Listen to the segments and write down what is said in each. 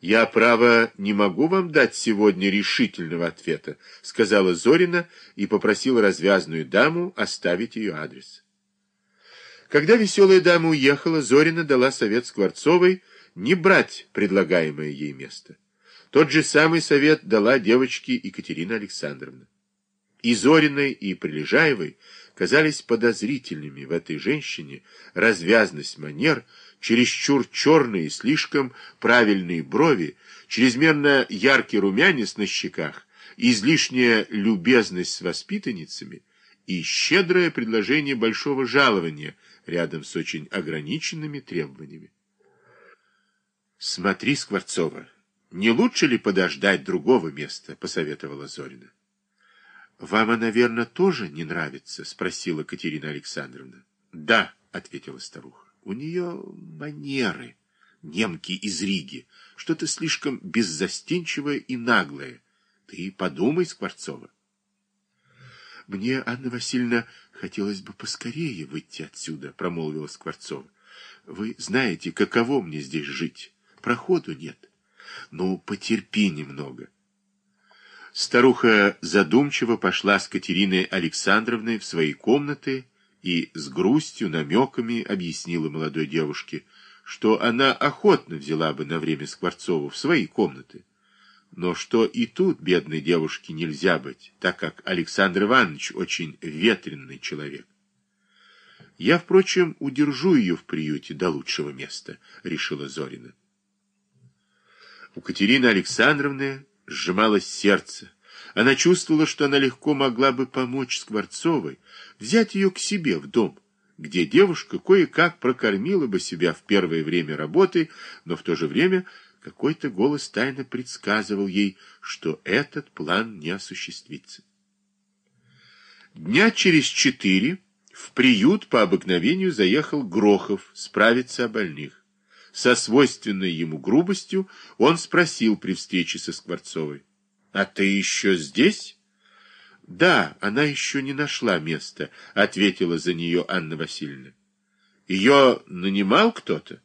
«Я, право, не могу вам дать сегодня решительного ответа», — сказала Зорина и попросила развязную даму оставить ее адрес. Когда веселая дама уехала, Зорина дала совет Скворцовой не брать предлагаемое ей место. Тот же самый совет дала девочке Екатерина Александровна. И Зориной, и Прилежаевой казались подозрительными в этой женщине развязность манер, чересчур черные, слишком правильные брови, чрезмерно яркий румянец на щеках, излишняя любезность с воспитанницами и щедрое предложение большого жалования рядом с очень ограниченными требованиями. «Смотри, Скворцова, не лучше ли подождать другого места?» — посоветовала Зорина. «Вам наверное, тоже не нравится?» — спросила Катерина Александровна. «Да», — ответила старуха. У нее манеры, немки из Риги, что-то слишком беззастенчивое и наглое. Ты подумай, Скворцова. Мне, Анна Васильевна, хотелось бы поскорее выйти отсюда, промолвила Скворцова. Вы знаете, каково мне здесь жить. Проходу нет. Ну, потерпи немного. Старуха задумчиво пошла с Катериной Александровной в свои комнаты и с грустью, намеками объяснила молодой девушке, что она охотно взяла бы на время Скворцову в свои комнаты, но что и тут бедной девушке нельзя быть, так как Александр Иванович очень ветренный человек. «Я, впрочем, удержу ее в приюте до лучшего места», — решила Зорина. У Катерины Александровны сжималось сердце, она чувствовала, что она легко могла бы помочь Скворцовой, взять ее к себе в дом, где девушка кое-как прокормила бы себя в первое время работы, но в то же время какой-то голос тайно предсказывал ей, что этот план не осуществится. Дня через четыре в приют по обыкновению заехал Грохов справиться о больных. Со свойственной ему грубостью он спросил при встрече со Скворцовой. «А ты еще здесь?» «Да, она еще не нашла места», — ответила за нее Анна Васильевна. «Ее нанимал кто-то?»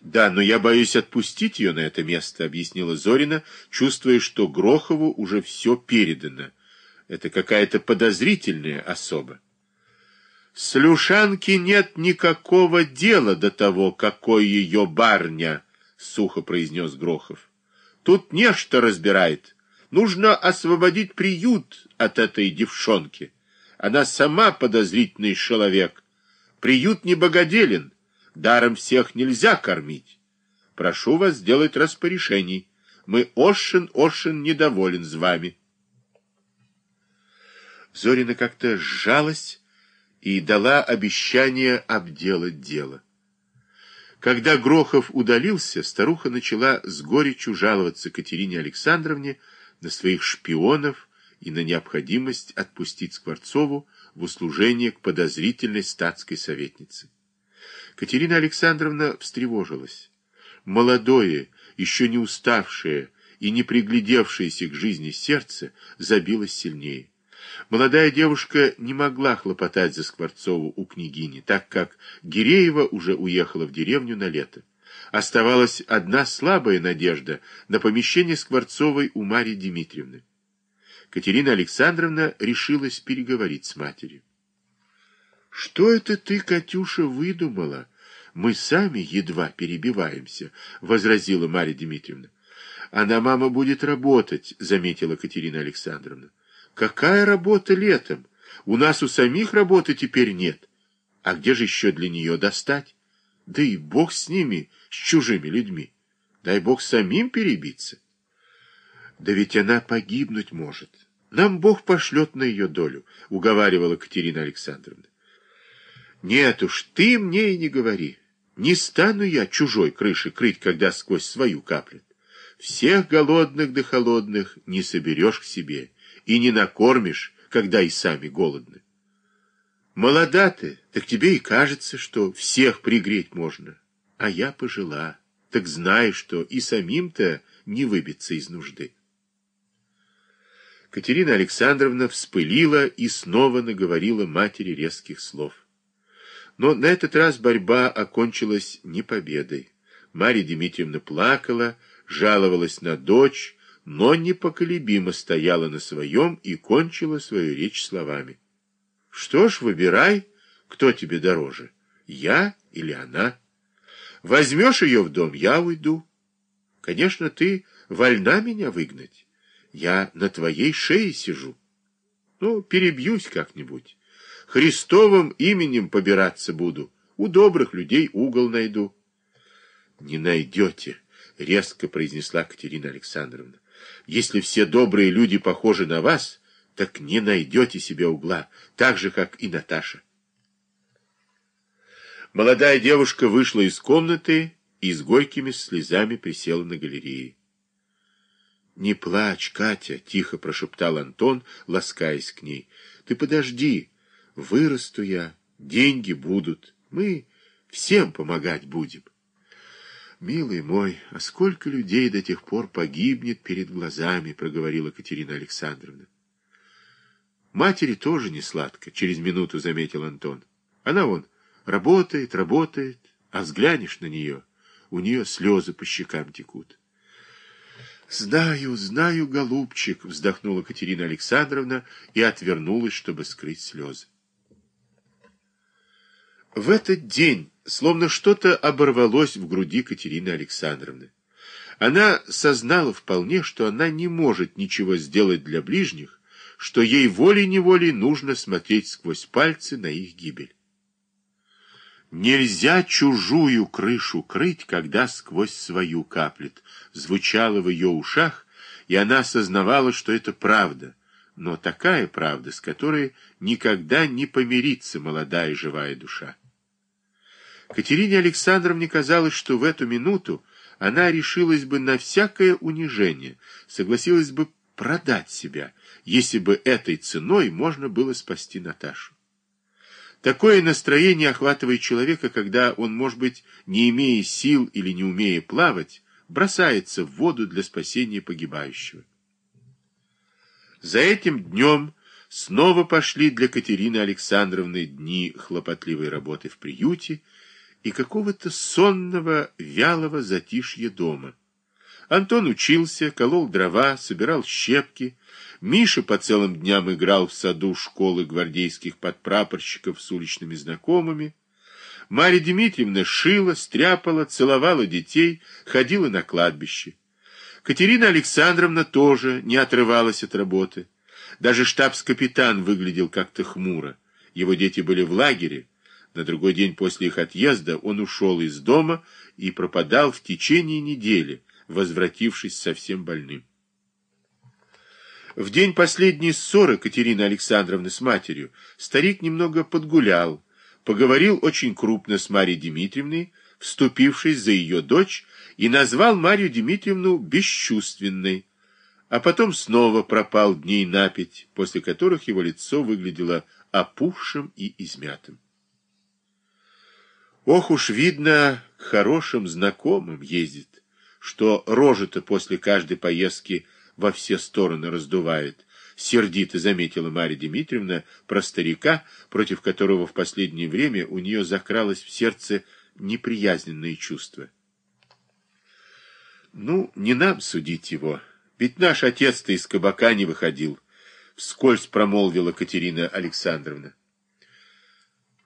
«Да, но я боюсь отпустить ее на это место», — объяснила Зорина, чувствуя, что Грохову уже все передано. Это какая-то подозрительная особа. «С нет никакого дела до того, какой ее барня», — сухо произнес Грохов. Тут нечто разбирает. Нужно освободить приют от этой девшонки. Она сама подозрительный человек. Приют не богоделен. Даром всех нельзя кормить. Прошу вас сделать распоряжений. Мы Ошин, Ошин недоволен с вами. Зорина как-то сжалась и дала обещание обделать дело. Когда Грохов удалился, старуха начала с горечью жаловаться Катерине Александровне на своих шпионов и на необходимость отпустить Скворцову в услужение к подозрительной статской советнице. Катерина Александровна встревожилась. Молодое, еще не уставшее и не приглядевшееся к жизни сердце забилось сильнее. Молодая девушка не могла хлопотать за Скворцову у княгини, так как Гиреева уже уехала в деревню на лето. Оставалась одна слабая надежда на помещение Скворцовой у Марьи Дмитриевны. Катерина Александровна решилась переговорить с матерью. «Что это ты, Катюша, выдумала? Мы сами едва перебиваемся», — возразила Марья Дмитриевна. «Она, мама, будет работать», — заметила Катерина Александровна. Какая работа летом? У нас у самих работы теперь нет. А где же еще для нее достать? Да и бог с ними, с чужими людьми. Дай бог самим перебиться. Да ведь она погибнуть может. Нам бог пошлет на ее долю, уговаривала Катерина Александровна. Нет уж, ты мне и не говори. Не стану я чужой крыши крыть, когда сквозь свою каплет. Всех голодных да холодных не соберешь к себе и не накормишь, когда и сами голодны. Молода ты, так тебе и кажется, что всех пригреть можно. А я пожила, так знай, что и самим-то не выбиться из нужды. Катерина Александровна вспылила и снова наговорила матери резких слов. Но на этот раз борьба окончилась не победой. Марья Дмитриевна плакала, жаловалась на дочь, но непоколебимо стояла на своем и кончила свою речь словами. Что ж, выбирай, кто тебе дороже, я или она. Возьмешь ее в дом, я уйду. Конечно, ты вольна меня выгнать. Я на твоей шее сижу. Ну, перебьюсь как-нибудь. Христовым именем побираться буду. У добрых людей угол найду. Не найдете, резко произнесла Катерина Александровна. Если все добрые люди похожи на вас, так не найдете себе угла, так же, как и Наташа. Молодая девушка вышла из комнаты и с горькими слезами присела на галерее. «Не плачь, Катя!» — тихо прошептал Антон, ласкаясь к ней. «Ты подожди, вырасту я, деньги будут, мы всем помогать будем». «Милый мой, а сколько людей до тех пор погибнет перед глазами!» — проговорила Катерина Александровна. «Матери тоже не сладко», — через минуту заметил Антон. «Она вон работает, работает, а взглянешь на нее, у нее слезы по щекам текут». «Знаю, знаю, голубчик», — вздохнула Катерина Александровна и отвернулась, чтобы скрыть слезы. В этот день словно что-то оборвалось в груди Катерины Александровны. Она сознала вполне, что она не может ничего сделать для ближних, что ей волей-неволей нужно смотреть сквозь пальцы на их гибель. «Нельзя чужую крышу крыть, когда сквозь свою каплет», звучало в ее ушах, и она осознавала, что это правда, но такая правда, с которой никогда не помирится молодая живая душа. Катерине Александровне казалось, что в эту минуту она решилась бы на всякое унижение, согласилась бы продать себя, если бы этой ценой можно было спасти Наташу. Такое настроение охватывает человека, когда он, может быть, не имея сил или не умея плавать, бросается в воду для спасения погибающего. За этим днем снова пошли для Катерины Александровны дни хлопотливой работы в приюте, и какого-то сонного, вялого затишья дома. Антон учился, колол дрова, собирал щепки. Миша по целым дням играл в саду школы гвардейских подпрапорщиков с уличными знакомыми. Марья Дмитриевна шила, стряпала, целовала детей, ходила на кладбище. Катерина Александровна тоже не отрывалась от работы. Даже штабс-капитан выглядел как-то хмуро. Его дети были в лагере, на другой день после их отъезда он ушел из дома и пропадал в течение недели, возвратившись совсем больным. В день последней ссоры Катерины Александровны с матерью старик немного подгулял, поговорил очень крупно с Марьей Дмитриевной, вступившись за ее дочь, и назвал Марью Дмитриевну бесчувственной, а потом снова пропал дней на пять, после которых его лицо выглядело опухшим и измятым. Ох уж видно, к хорошим знакомым ездит, что рожи-то после каждой поездки во все стороны раздувает. Сердито заметила Марья Дмитриевна про старика, против которого в последнее время у нее закралось в сердце неприязненные чувства. Ну, не нам судить его, ведь наш отец-то из кабака не выходил, вскользь промолвила Катерина Александровна.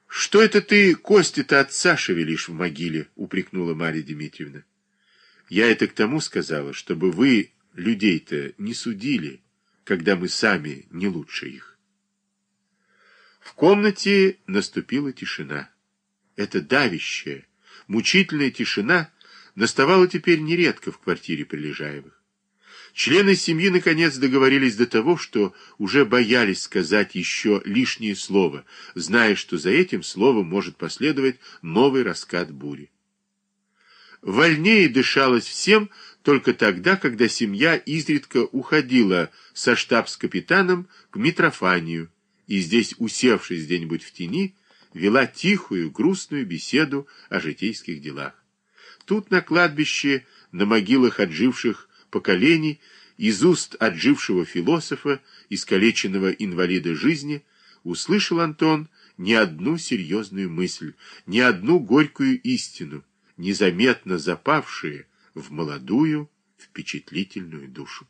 «Что это ты кости-то отца шевелишь в могиле?» — упрекнула Марья Дмитриевна. «Я это к тому сказала, чтобы вы людей-то не судили, когда мы сами не лучше их». В комнате наступила тишина. Эта давящая, мучительная тишина наставала теперь нередко в квартире Прилежаевых. Члены семьи наконец договорились до того, что уже боялись сказать еще лишнее слово, зная, что за этим словом может последовать новый раскат бури. Вольнее дышалось всем только тогда, когда семья изредка уходила со штабс-капитаном к Митрофанию и здесь, усевшись где-нибудь в тени, вела тихую, грустную беседу о житейских делах. Тут на кладбище, на могилах отживших поколений из уст отжившего философа, искалеченного инвалида жизни, услышал Антон не одну серьезную мысль, не одну горькую истину, незаметно запавшие в молодую, впечатлительную душу.